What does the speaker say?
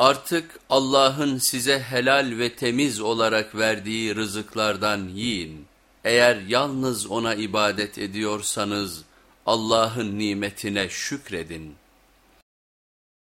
Artık Allah'ın size helal ve temiz olarak verdiği rızıklardan yiyin. Eğer yalnız ona ibadet ediyorsanız Allah'ın nimetine şükredin.''